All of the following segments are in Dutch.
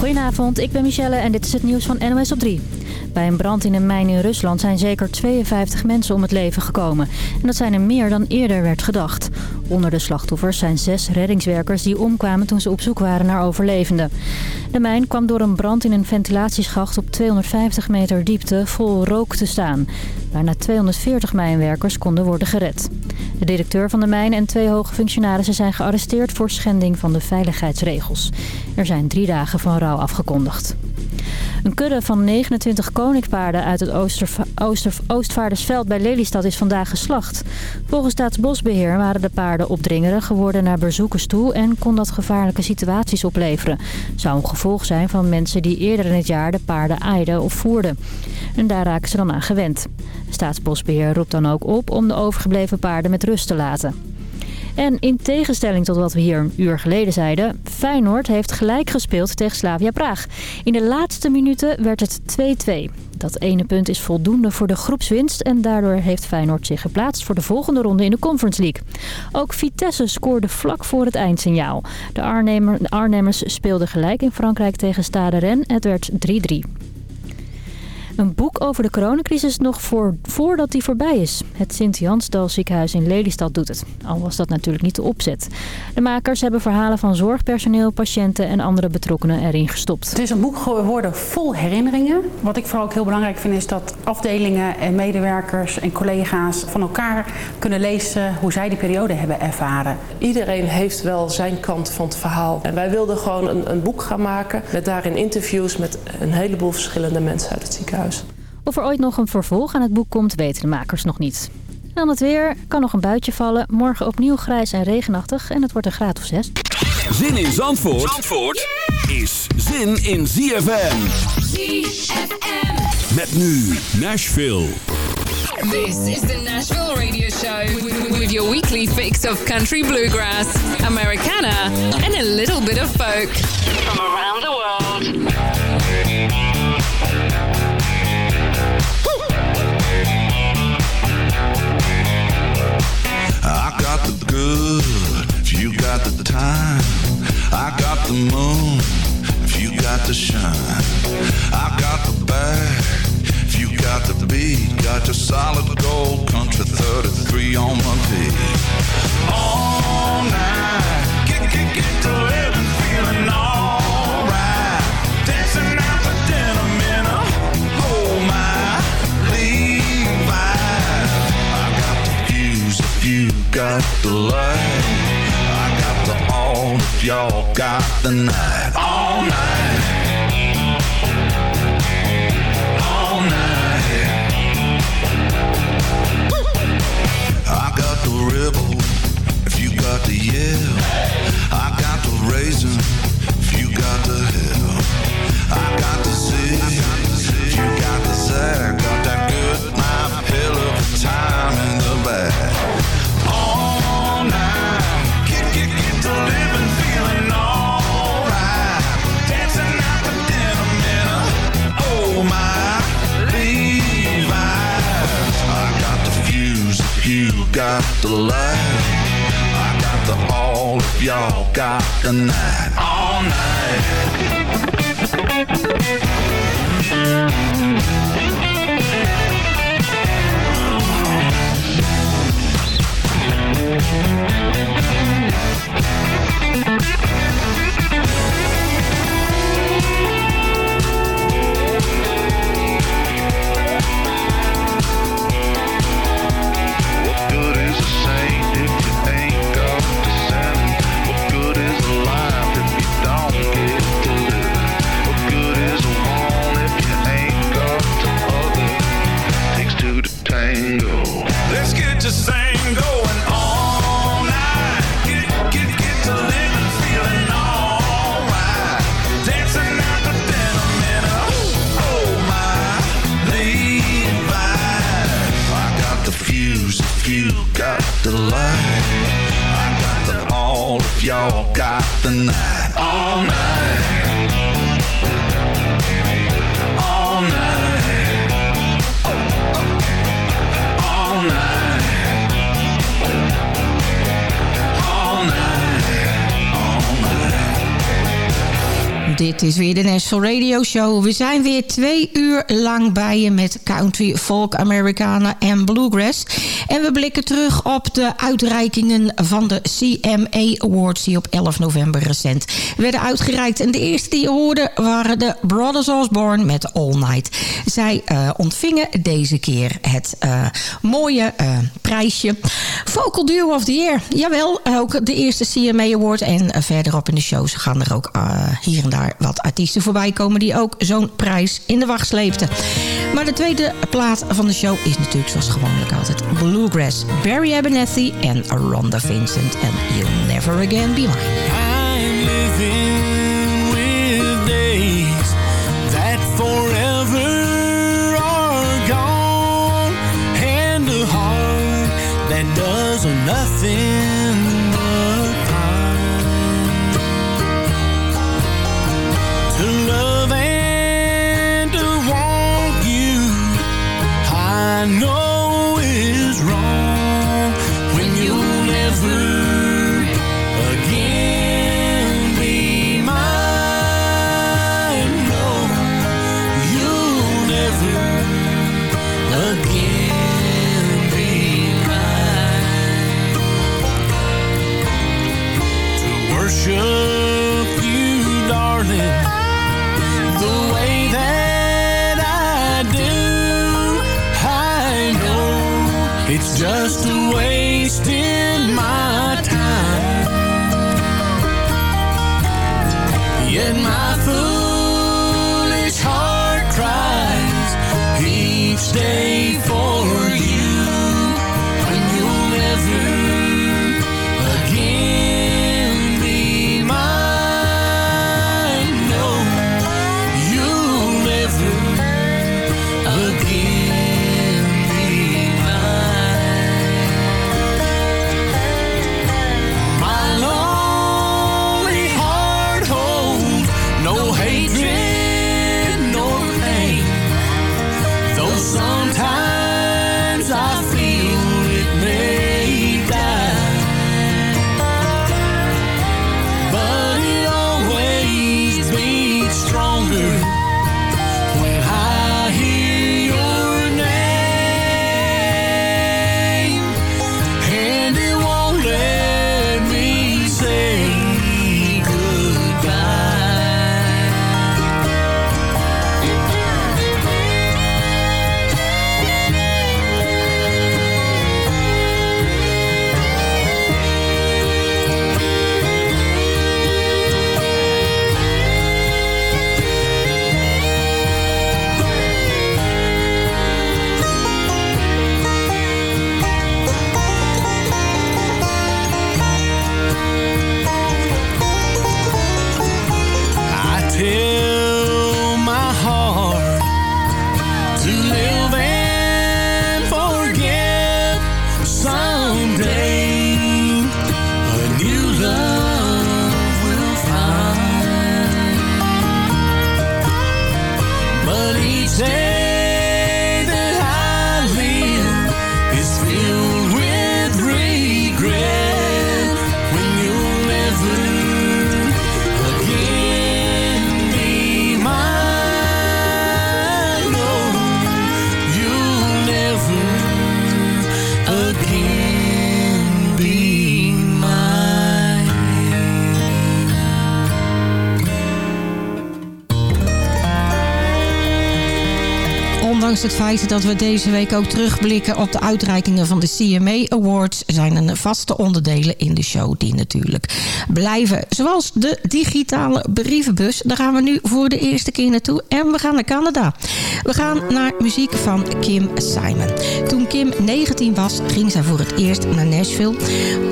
Goedenavond, ik ben Michelle en dit is het nieuws van NOS op 3. Bij een brand in een mijn in Rusland zijn zeker 52 mensen om het leven gekomen. En dat zijn er meer dan eerder werd gedacht. Onder de slachtoffers zijn zes reddingswerkers die omkwamen toen ze op zoek waren naar overlevenden. De mijn kwam door een brand in een ventilatieschacht op 250 meter diepte vol rook te staan. Bijna 240 mijnwerkers konden worden gered. De directeur van de mijn en twee hoge functionarissen zijn gearresteerd voor schending van de veiligheidsregels. Er zijn drie dagen van rouw afgekondigd. Een kudde van 29 koninkpaarden uit het Oostvaardersveld bij Lelystad is vandaag geslacht. Volgens Staatsbosbeheer waren de paarden opdringerig geworden naar bezoekers toe... en kon dat gevaarlijke situaties opleveren. Zou een gevolg zijn van mensen die eerder in het jaar de paarden aaiden of voerden. En daar raken ze dan aan gewend. Staatsbosbeheer roept dan ook op om de overgebleven paarden met rust te laten. En in tegenstelling tot wat we hier een uur geleden zeiden... Feyenoord heeft gelijk gespeeld tegen Slavia Praag. In de laatste minuten werd het 2-2. Dat ene punt is voldoende voor de groepswinst... en daardoor heeft Feyenoord zich geplaatst voor de volgende ronde in de Conference League. Ook Vitesse scoorde vlak voor het eindsignaal. De, Arnhemer, de Arnhemmers speelden gelijk in Frankrijk tegen Stade Rennes. Het werd 3-3. Een boek over de coronacrisis nog voor, voordat die voorbij is. Het Sint-Jansdal ziekenhuis in Lelystad doet het. Al was dat natuurlijk niet de opzet. De makers hebben verhalen van zorgpersoneel, patiënten en andere betrokkenen erin gestopt. Het is een boek geworden vol herinneringen. Wat ik vooral ook heel belangrijk vind is dat afdelingen en medewerkers en collega's van elkaar kunnen lezen hoe zij die periode hebben ervaren. Iedereen heeft wel zijn kant van het verhaal. En wij wilden gewoon een, een boek gaan maken met daarin interviews met een heleboel verschillende mensen uit het ziekenhuis. Of er ooit nog een vervolg aan het boek komt, weten de makers nog niet. dan het weer. Kan nog een buitje vallen. Morgen opnieuw grijs en regenachtig. En het wordt een graad of 6. Zin in Zandvoort, Zandvoort is zin in ZFM. ZFM. Met nu Nashville. This is the Nashville Radio Show. With your weekly fix of country bluegrass, Americana and a little bit of folk. From around the world. Got the time. I got the moon, if you got the shine. I got the bag, if you got the beat. Got your solid gold country 33 on my feet. All night, get, get, get to living, feeling alright. Dancing out the denim in a, oh my, Levi's. I got the fuse if you got the light. If y'all got the night. All night. All night. I got the rebel if you got the. I got the raisin if you got the hell. I got the you got the. Got that good hell of time in the bag. Got the light. I got the all if y'all got the night. All night. Radio Show. We zijn weer twee uur lang bij je met country, folk, Americana en bluegrass. En we blikken terug op de uitreikingen van de CMA Awards... die op 11 november recent werden uitgereikt. En de eerste die je hoorde waren de Brothers Osborne met All Night. Zij uh, ontvingen deze keer het uh, mooie uh, prijsje Vocal Duo of the Year. Jawel, ook de eerste CMA Award. En verderop in de shows gaan er ook hier en daar wat artiesten voorbij komen... die ook zo'n prijs in de wacht sleepten. Maar de tweede plaat van de show is natuurlijk zoals gewoonlijk altijd Bluegrass. Barry Abernethy en Rhonda Vincent en You'll Never Again Be Mine. I'm living with days that forever are gone And that does nothing Dat we deze week ook terugblikken op de uitreikingen van de CMA Awards... zijn er vaste onderdelen in de show die natuurlijk blijven. Zoals de digitale brievenbus. Daar gaan we nu voor de eerste keer naartoe. En we gaan naar Canada. We gaan naar muziek van Kim Simon. Toen Kim 19 was, ging zij voor het eerst naar Nashville.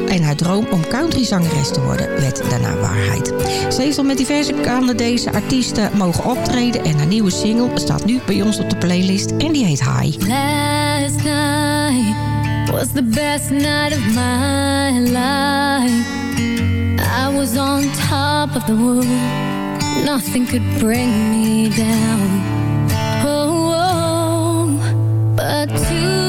En haar droom om countryzangeres te worden werd daarna waarheid. Ze heeft al met diverse Canadese artiesten mogen optreden. En haar nieuwe single staat nu bij ons op de playlist. En die heet High. Last night was the best night of my life. I was on top of the world. Nothing could bring me down. Oh, oh. but tonight,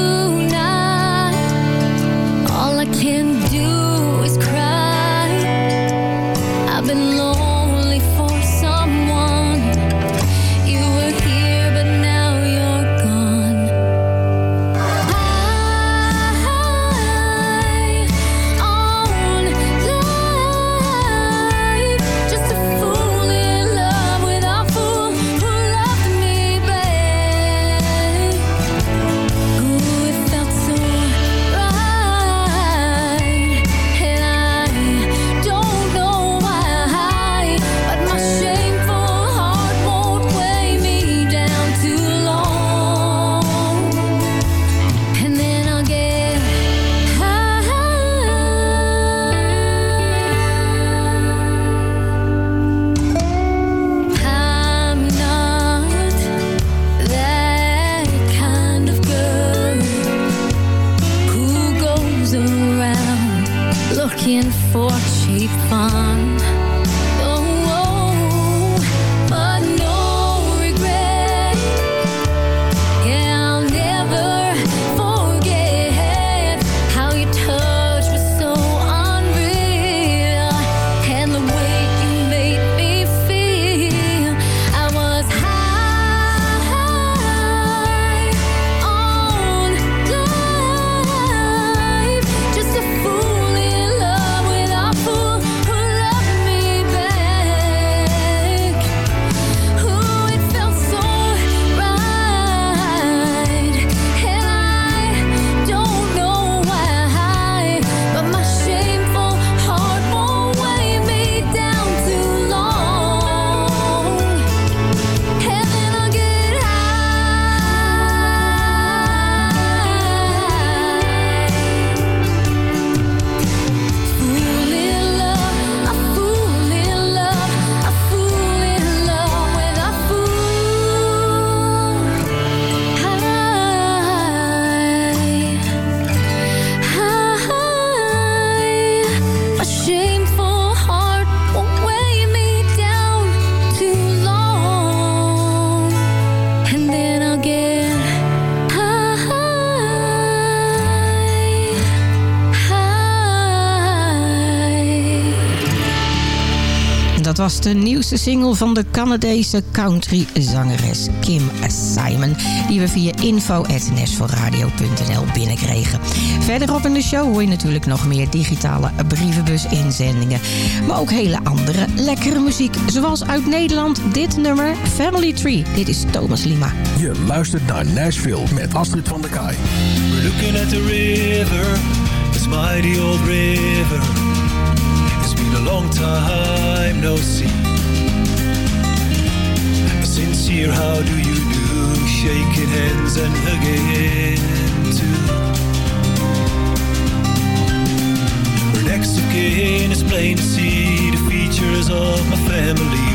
single van de Canadese countryzangeres Kim Simon... die we via info.nashvilleradio.nl binnenkregen. Verderop in de show hoor je natuurlijk nog meer digitale brievenbus-inzendingen... maar ook hele andere lekkere muziek. Zoals uit Nederland dit nummer Family Tree. Dit is Thomas Lima. Je luistert naar Nashville met Astrid van der Kaai. We're looking at the river, this mighty old river... It's been a long time no see. Dear, how do you do? Shaking hands and hugging too. Her next again, kin is plain to see the features of my family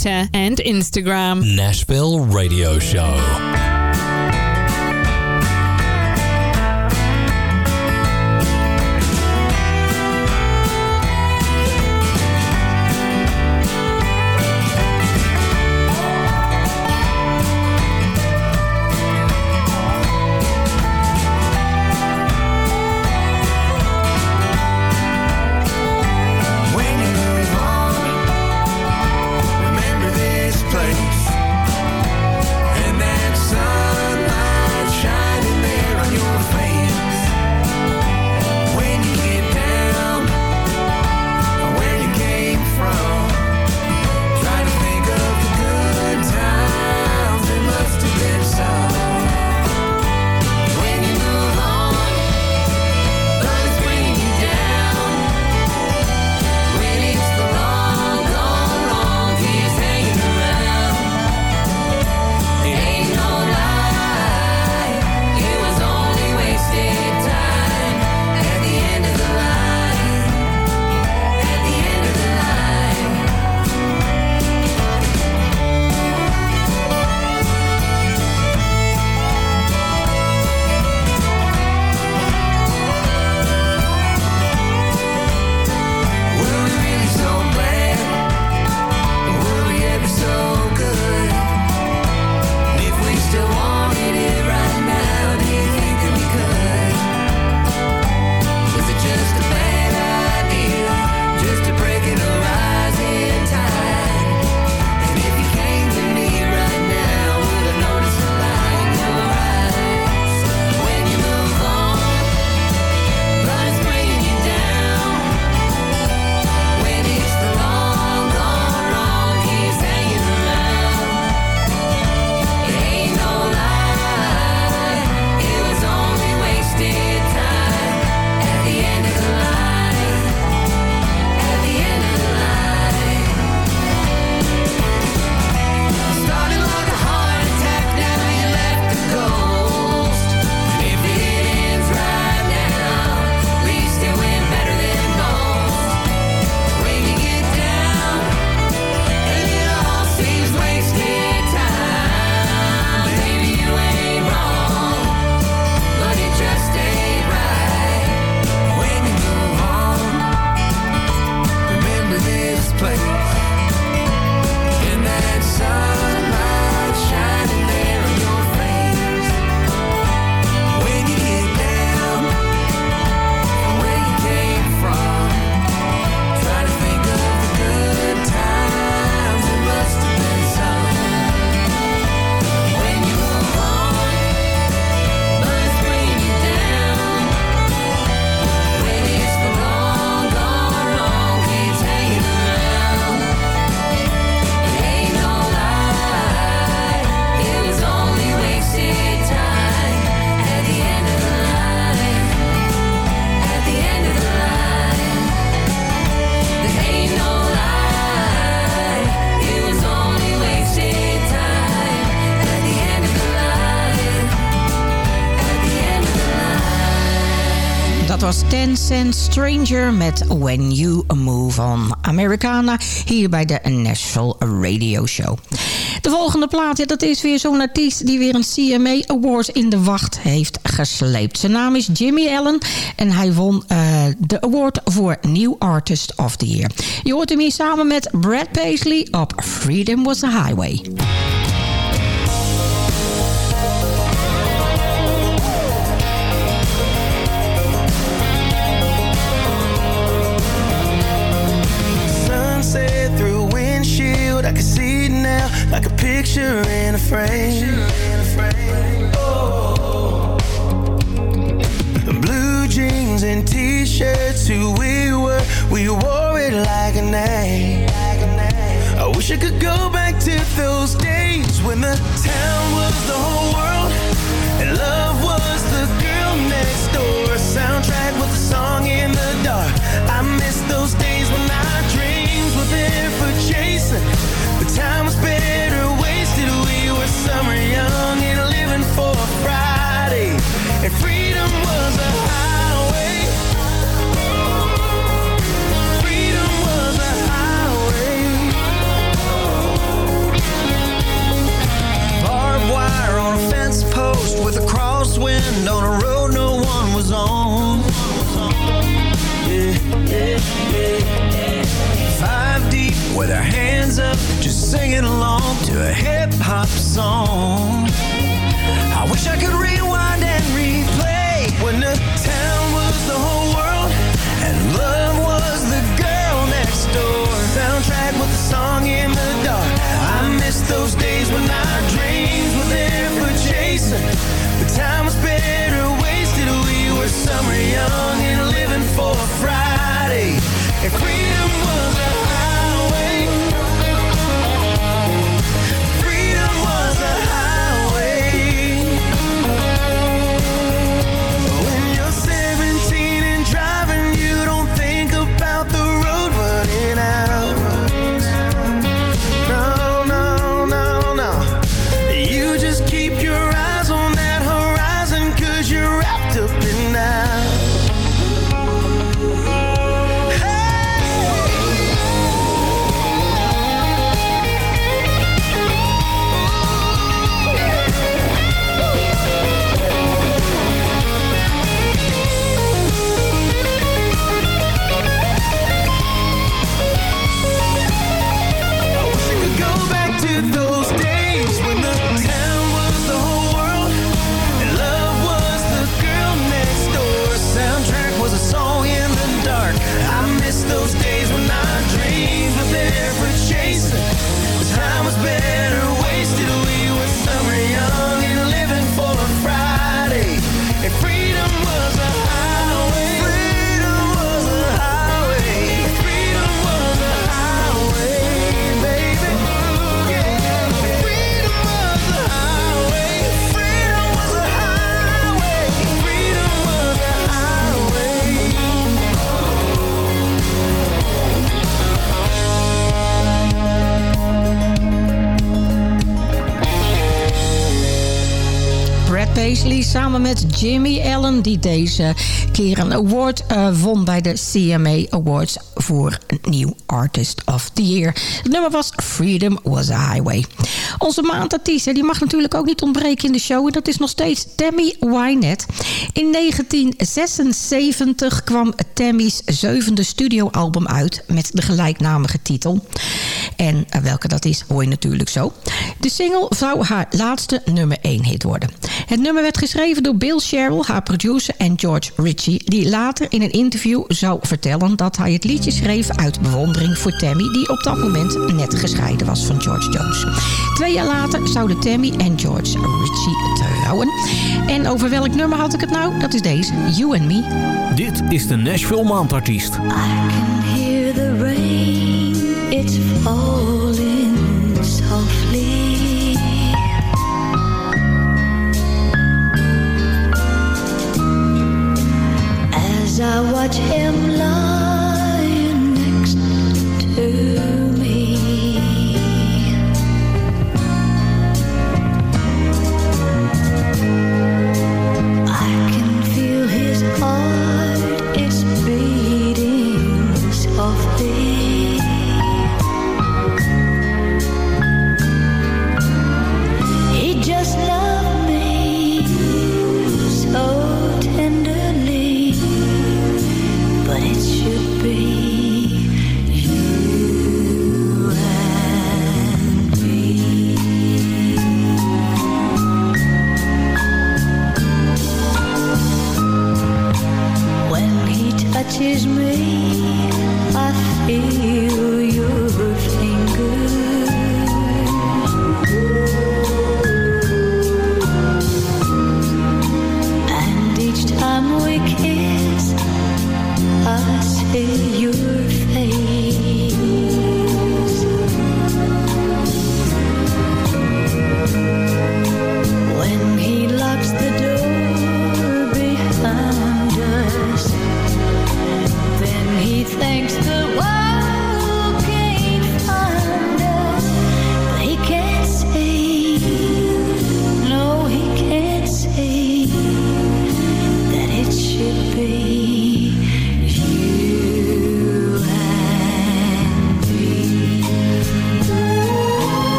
Twitter and Instagram. Nashville Radio Show. Cent Stranger met When You Move On. Americana hier bij de Nashville Radio Show. De volgende plaat, dat is weer zo'n artiest... die weer een CMA Award in de wacht heeft gesleept. Zijn naam is Jimmy Allen en hij won uh, de award voor New Artist of the Year. Je hoort hem hier samen met Brad Paisley op Freedom Was the Highway. Picture in a frame. Oh. Blue jeans and t-shirts, who we were, we wore it like a name. I wish I could go back to those days when the town was the whole Jimmy Allen... die deze keer een award uh, won bij de CMA Awards... voor New Artist of the Year. Het nummer was Freedom Was a Highway. Onze maandartiest die mag natuurlijk ook niet ontbreken in de show... en dat is nog steeds Tammy Wynette. In 1976 kwam Tammy's zevende studioalbum uit... met de gelijknamige titel. En uh, welke dat is, hoor je natuurlijk zo. De single zou haar laatste nummer 1 hit worden. Het nummer werd geschreven door Bill Sherrill, haar producer, en George Ritchie... die later in een interview zou vertellen dat hij het liedje schreef... uit bewondering voor Tammy, die op dat moment net gescheiden was van George Jones. Twee jaar later zouden Tammy en George Ritchie trouwen. En over welk nummer had ik het nou? Dat is deze, You and Me. Dit is de Nashville Maandartiest. hear the rain, it's falling I watch him lying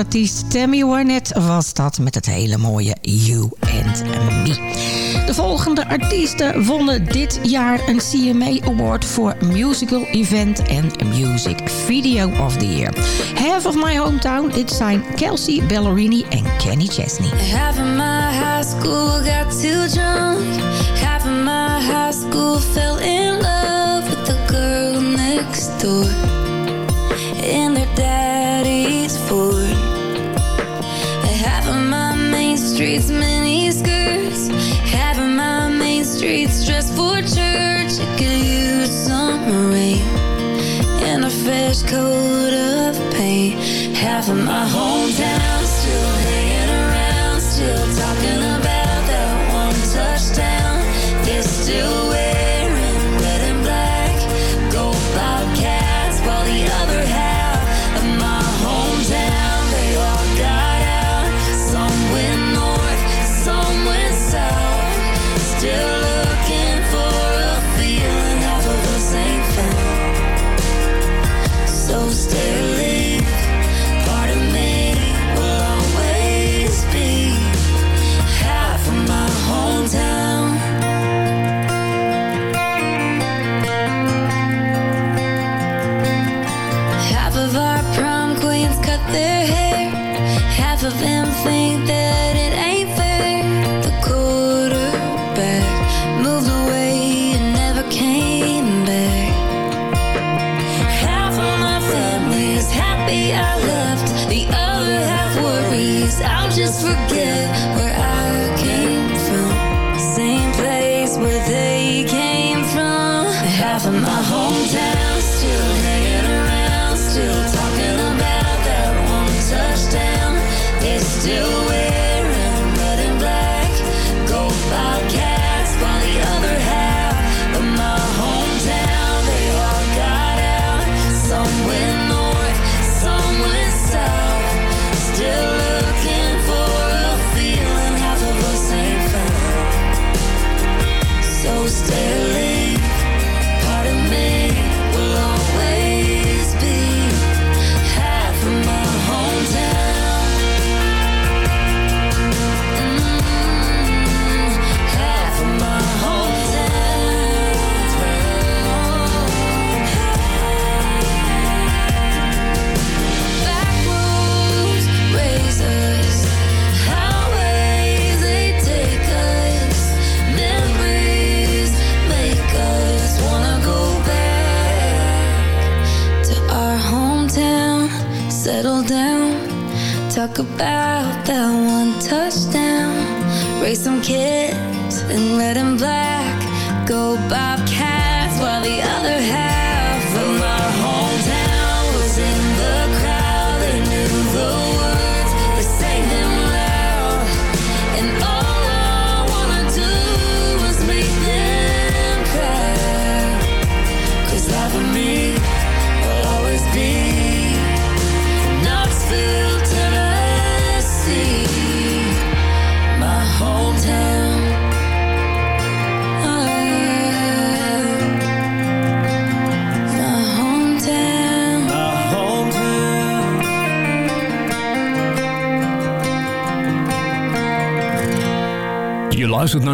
artiest Tammy Wynette was dat met het hele mooie You and Me. De volgende artiesten wonnen dit jaar een CMA Award voor Musical Event en Music Video of the Year. Half of My Hometown, dit zijn Kelsey Ballerini en Kenny Chesney. Half of my high school got too drunk. Half of my high school fell in love with the girl next door. my home.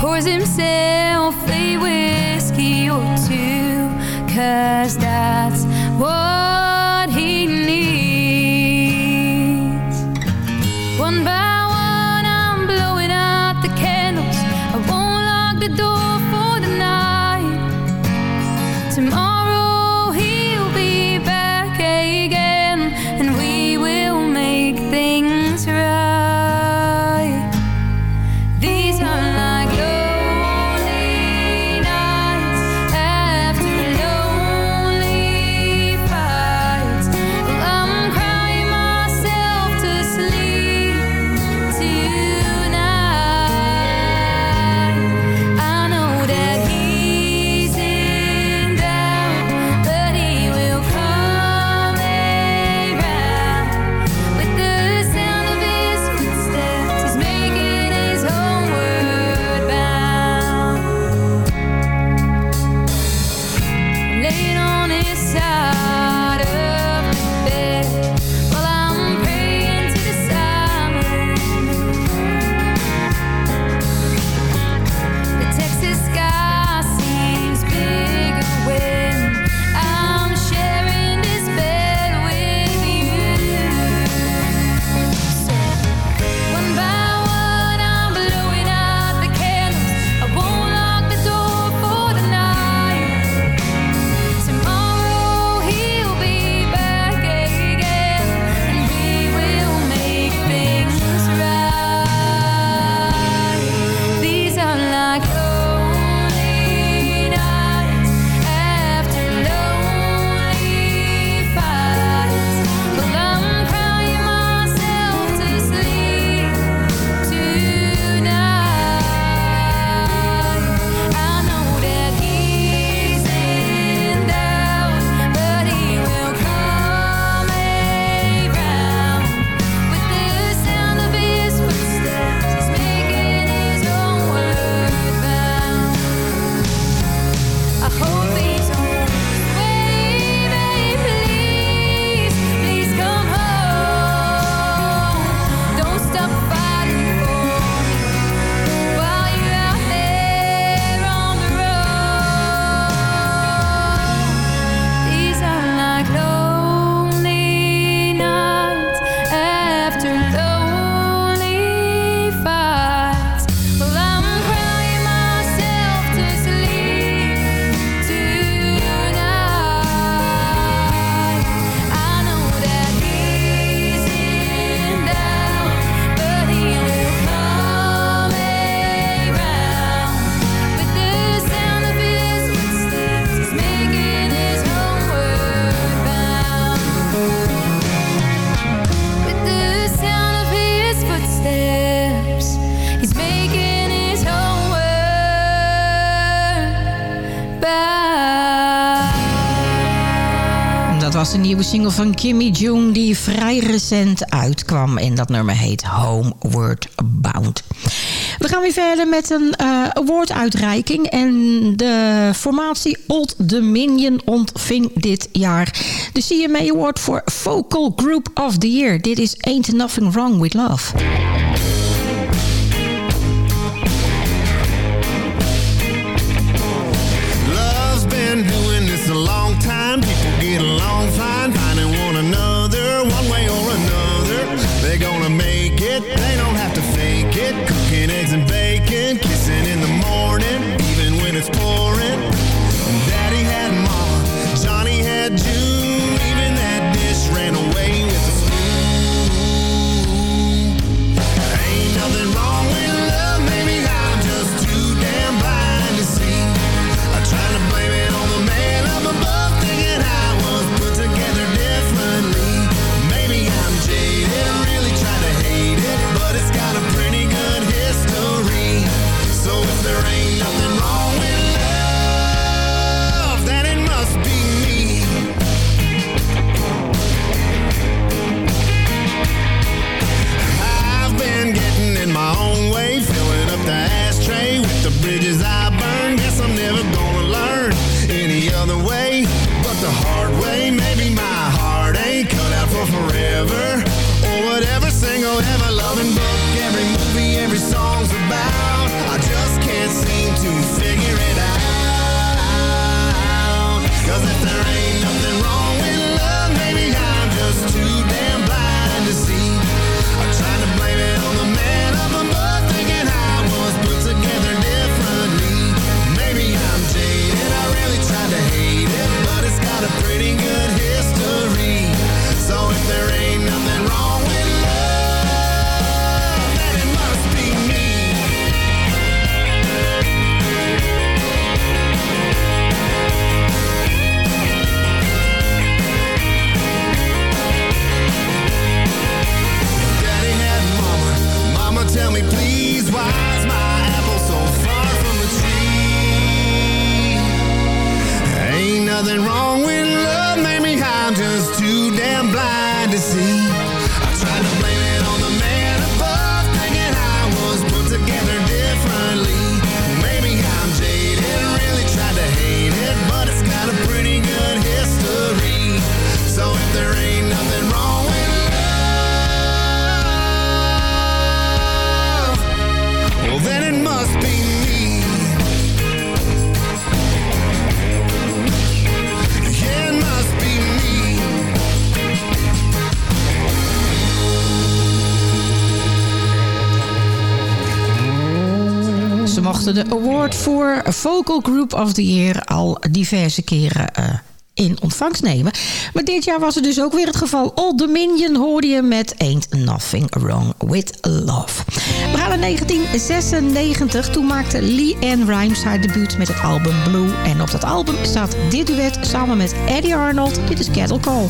pours himself a whiskey or two, cause that's what vrij recent uitkwam. En dat nummer heet Homeward Bound. We gaan weer verder met een eh, uh, awarduitreiking. En de formatie Old Dominion ontving dit jaar de CMA Award voor Vocal Group of the Year. Dit is Ain't Nothing Wrong With Love. Voor Vocal Group of the Year al diverse keren uh, in ontvangst nemen. Maar dit jaar was het dus ook weer het geval. Old Dominion hoorde je met Ain't Nothing Wrong With Love. We gaan naar 1996. Toen maakte Lee Ann Rimes haar debuut met het album Blue. En op dat album staat dit duet samen met Eddie Arnold. Dit is Cattle Call.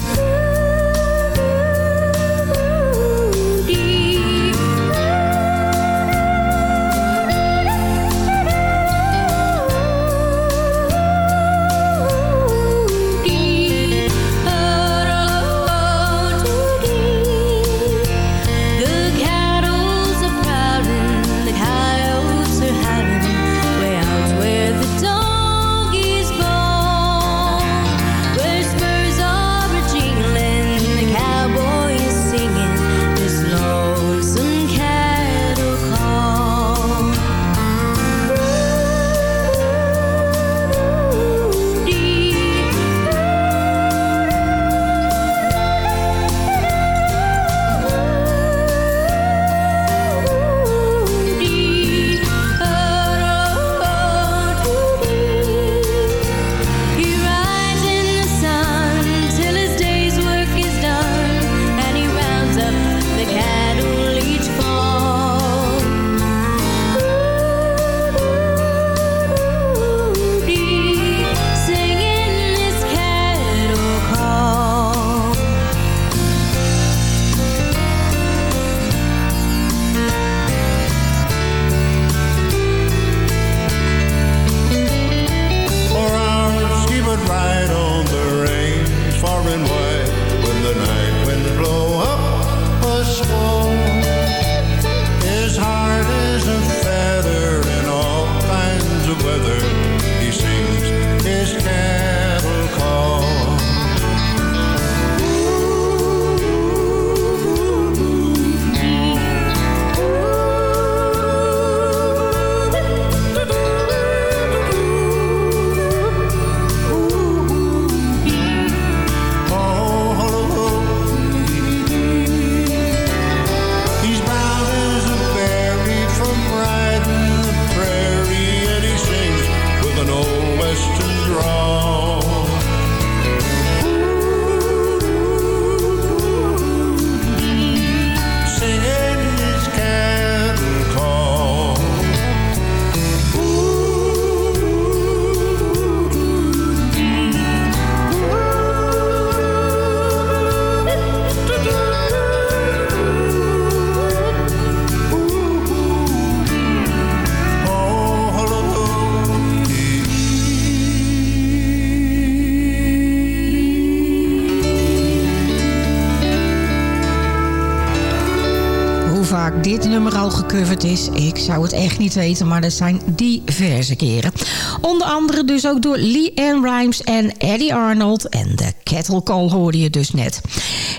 Dit nummer al gecoverd is. Ik zou het echt niet weten, maar dat zijn diverse keren. Onder andere dus ook door Lee Ann Rimes en Eddie Arnold. En de Kettle Call hoorde je dus net.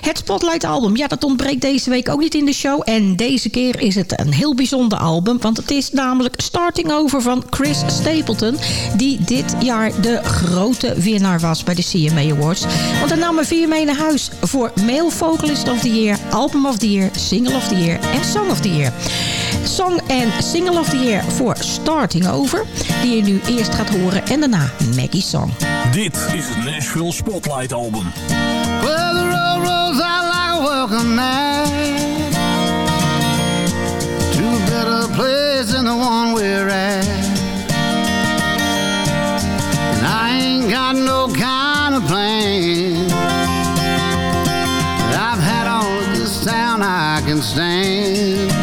Het Spotlight album, ja dat ontbreekt deze week ook niet in de show. En deze keer is het een heel bijzonder album. Want het is namelijk Starting Over van Chris Stapleton. Die dit jaar de grote winnaar was bij de CMA Awards. Want hij nam er vier mee naar huis voor Male Vocalist of the Year, Album of the Year, Single of the Year en Song of the Year. Song en Single of the Year voor Starting Over. Die je nu eerst gaat horen en daarna Maggie Song. Dit is het Nashville Spotlight album. Well, welcome night To a better place than the one we're at. And I ain't got no kind of plan. I've had all of this town I can stand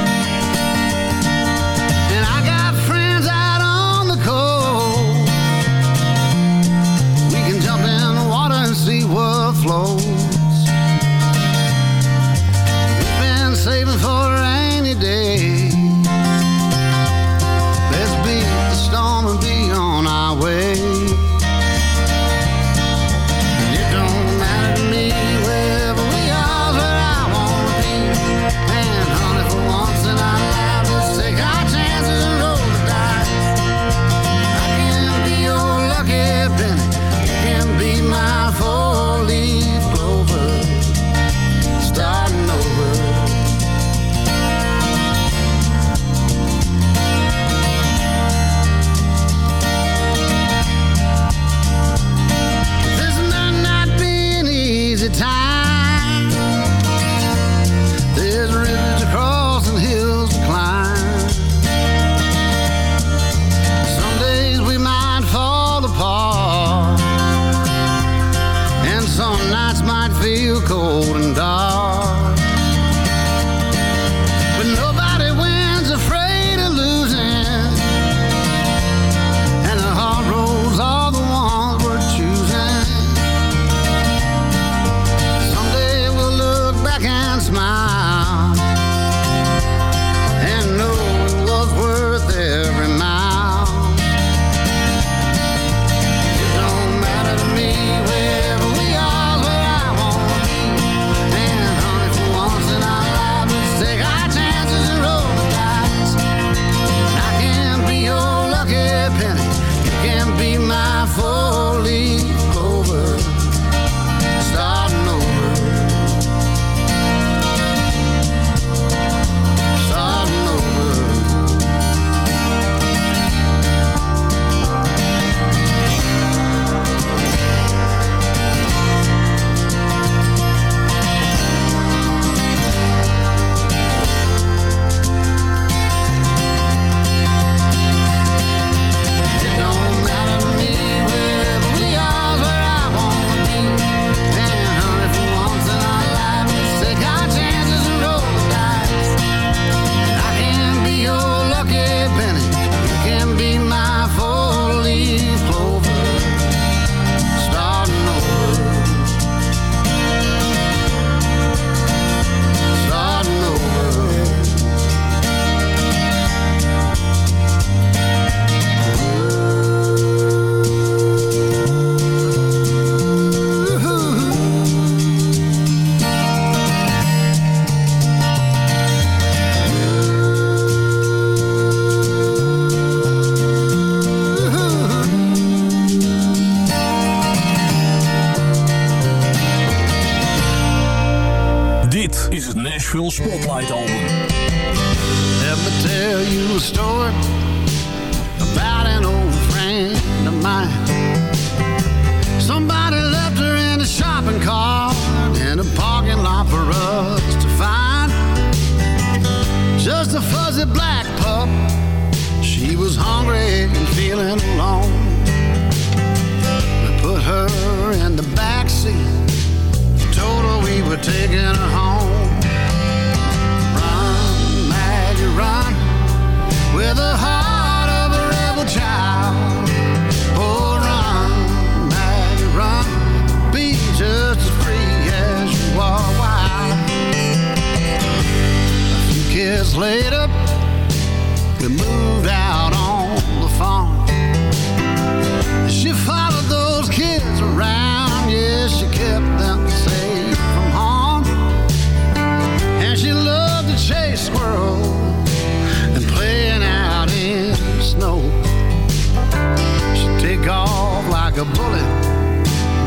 She take off like a bullet.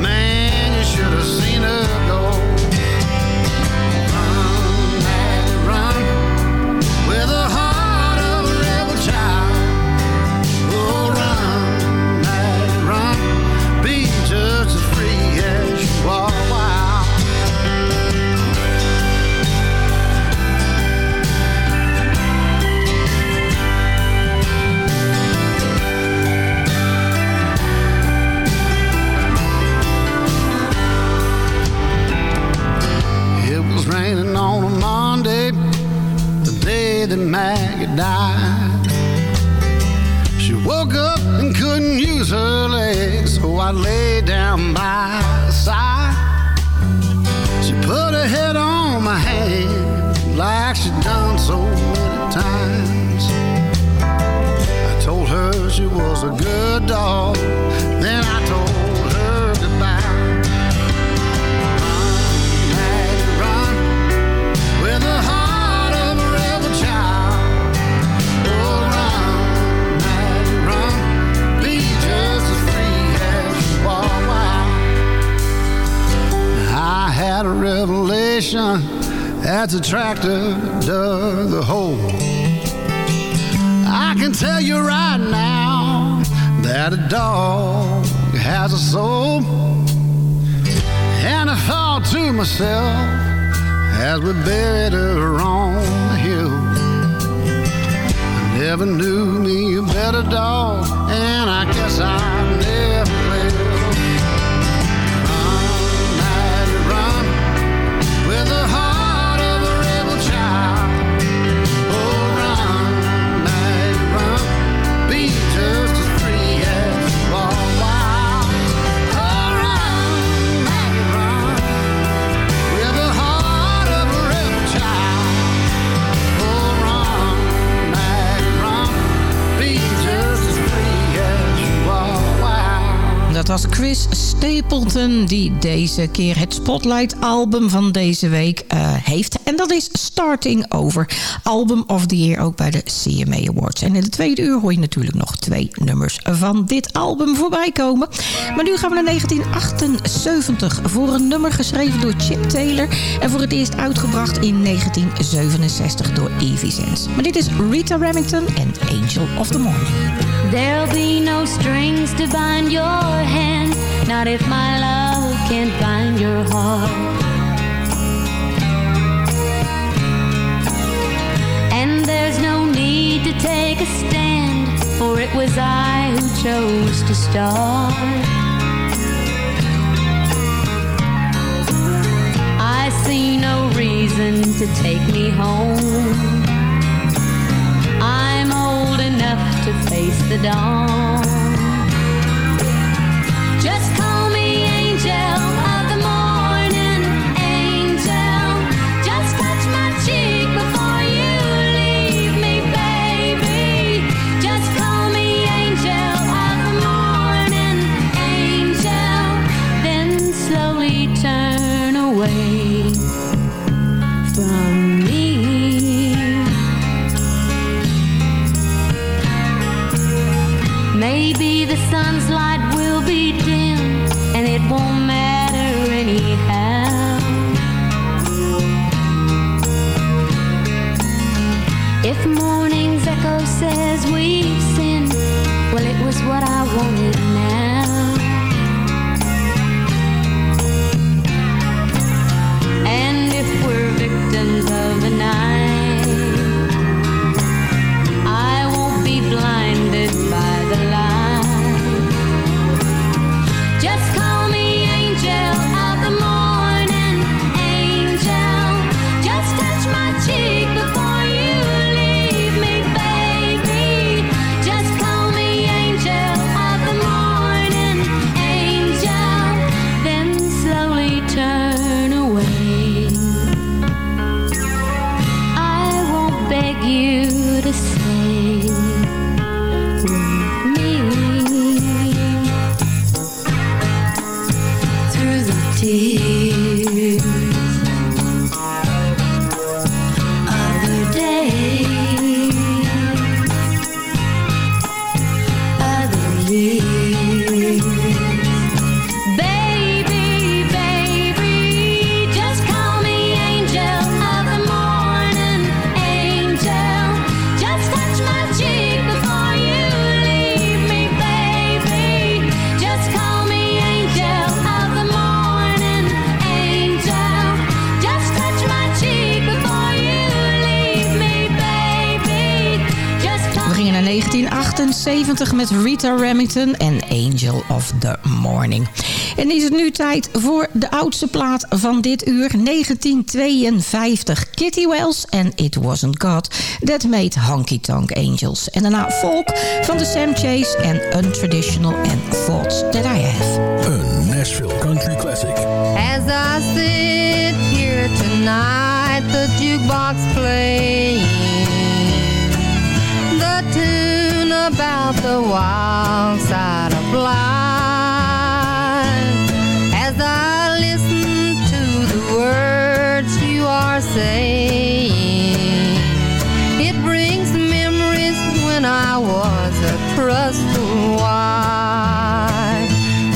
Man, you should have seen her go. Maggie died. She woke up and couldn't use her legs, so I lay down by her side. She put her head on my hand, like she'd done so many times. I told her she was a good dog revelation that's attractive to the whole. I can tell you right now that a dog has a soul. And I thought to myself as we buried her on the hill. I never knew me a better dog, and I guess I never. Die deze keer het Spotlight-album van deze week eh, heeft. En dat is Starting Over, Album of the Year, ook bij de CMA Awards. En in de tweede uur hoor je natuurlijk nog twee nummers van dit album voorbij komen. Maar nu gaan we naar 1978 voor een nummer geschreven door Chip Taylor... en voor het eerst uitgebracht in 1967 door Evie Sense. Maar dit is Rita Remington en Angel of the Morning. There'll be no strings to bind your hand, not if my love can't find your heart. And there's no need to take a stand, for it was I who chose to start. I see no reason to take me home. I'm old enough to face the dawn. Maybe the sun's light will be dim and it won't matter anyhow. If morning's echo says we've sinned, well, it was what I wanted now. And if we're victims of the night, 1978 met Rita Remington en Angel of the Morning. En is het nu tijd voor de oudste plaat van dit uur, 1952. Kitty Wells en It Wasn't God That Made Honky Tonk Angels. En daarna Folk van de Sam Chase en Untraditional and Thoughts That I Have. Een Nashville Country Classic. As I sit here tonight, the jukebox playing about the wild side of life. As I listen to the words you are saying, it brings memories when I was a trustful wife.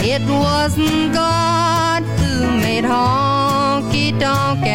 It wasn't God who made honky tonk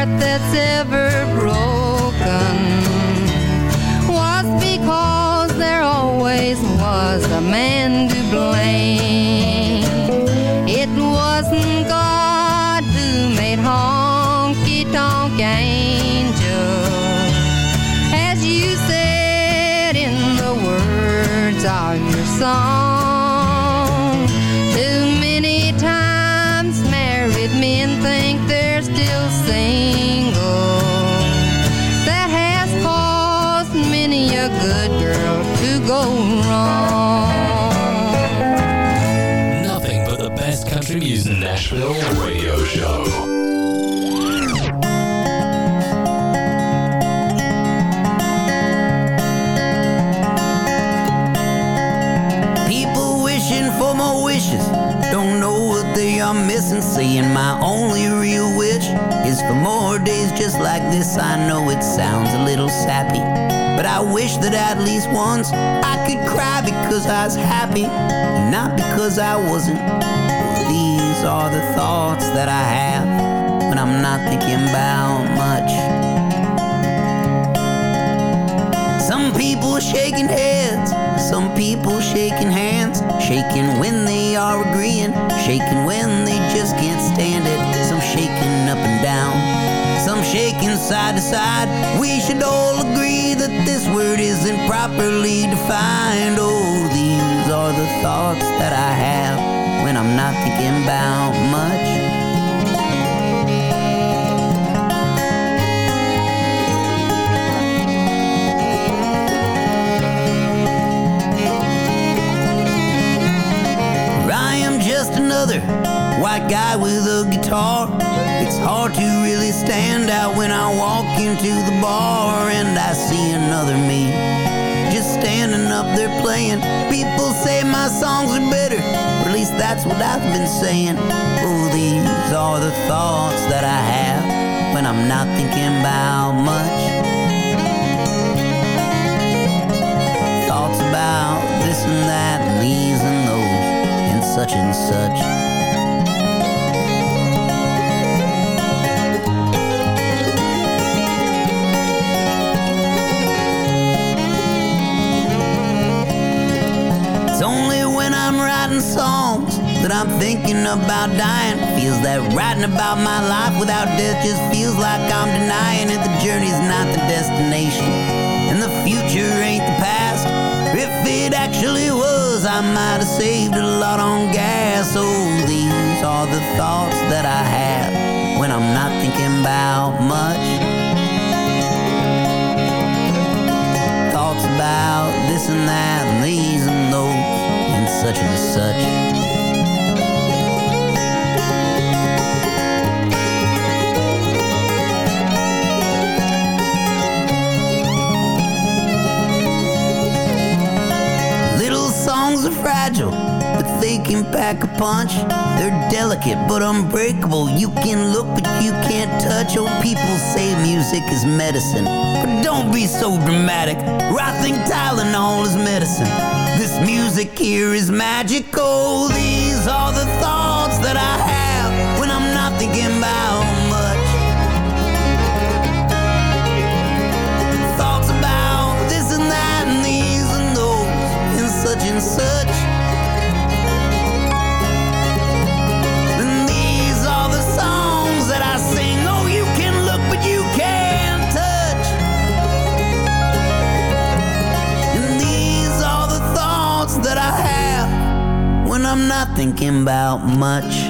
heart that's ever broken was because there always was a man to blame. It wasn't God who made honky tonk angels, as you said in the words of your song. Nashville Radio Show. People wishing for more wishes don't know what they are missing. Saying my only real wish is for more days just like this. I know it sounds a little sappy, but I wish that at least once I could cry because I was happy, not because I wasn't. These are the thoughts that I have when I'm not thinking about much. Some people shaking heads, some people shaking hands, shaking when they are agreeing, shaking when they just can't stand it. Some shaking up and down, some shaking side to side. We should all agree that this word isn't properly defined. Oh, these are the thoughts that I have when I'm not thinking about much. I am just another white guy with a guitar. It's hard to really stand out when I walk into the bar and I see another me. Up there playing. People say my songs are better, or at least that's what I've been saying. Oh, these are the thoughts that I have when I'm not thinking about much. Thoughts about this and that and these and those and such and such. It's only when I'm writing songs that I'm thinking about dying. Feels that writing about my life without death just feels like I'm denying it. The journey's not the destination, and the future ain't the past. If it actually was, I might have saved a lot on gas. Oh, these are the thoughts that I have when I'm not thinking about much. Thoughts about this and that and these and those such and such. Little songs are fragile, but they can pack a punch. They're delicate but unbreakable. You can look, but you can't touch. Oh, people say music is medicine, but don't be so dramatic. I think Tylenol is medicine. Music here is magical. These are the thoughts that I have thinking about much.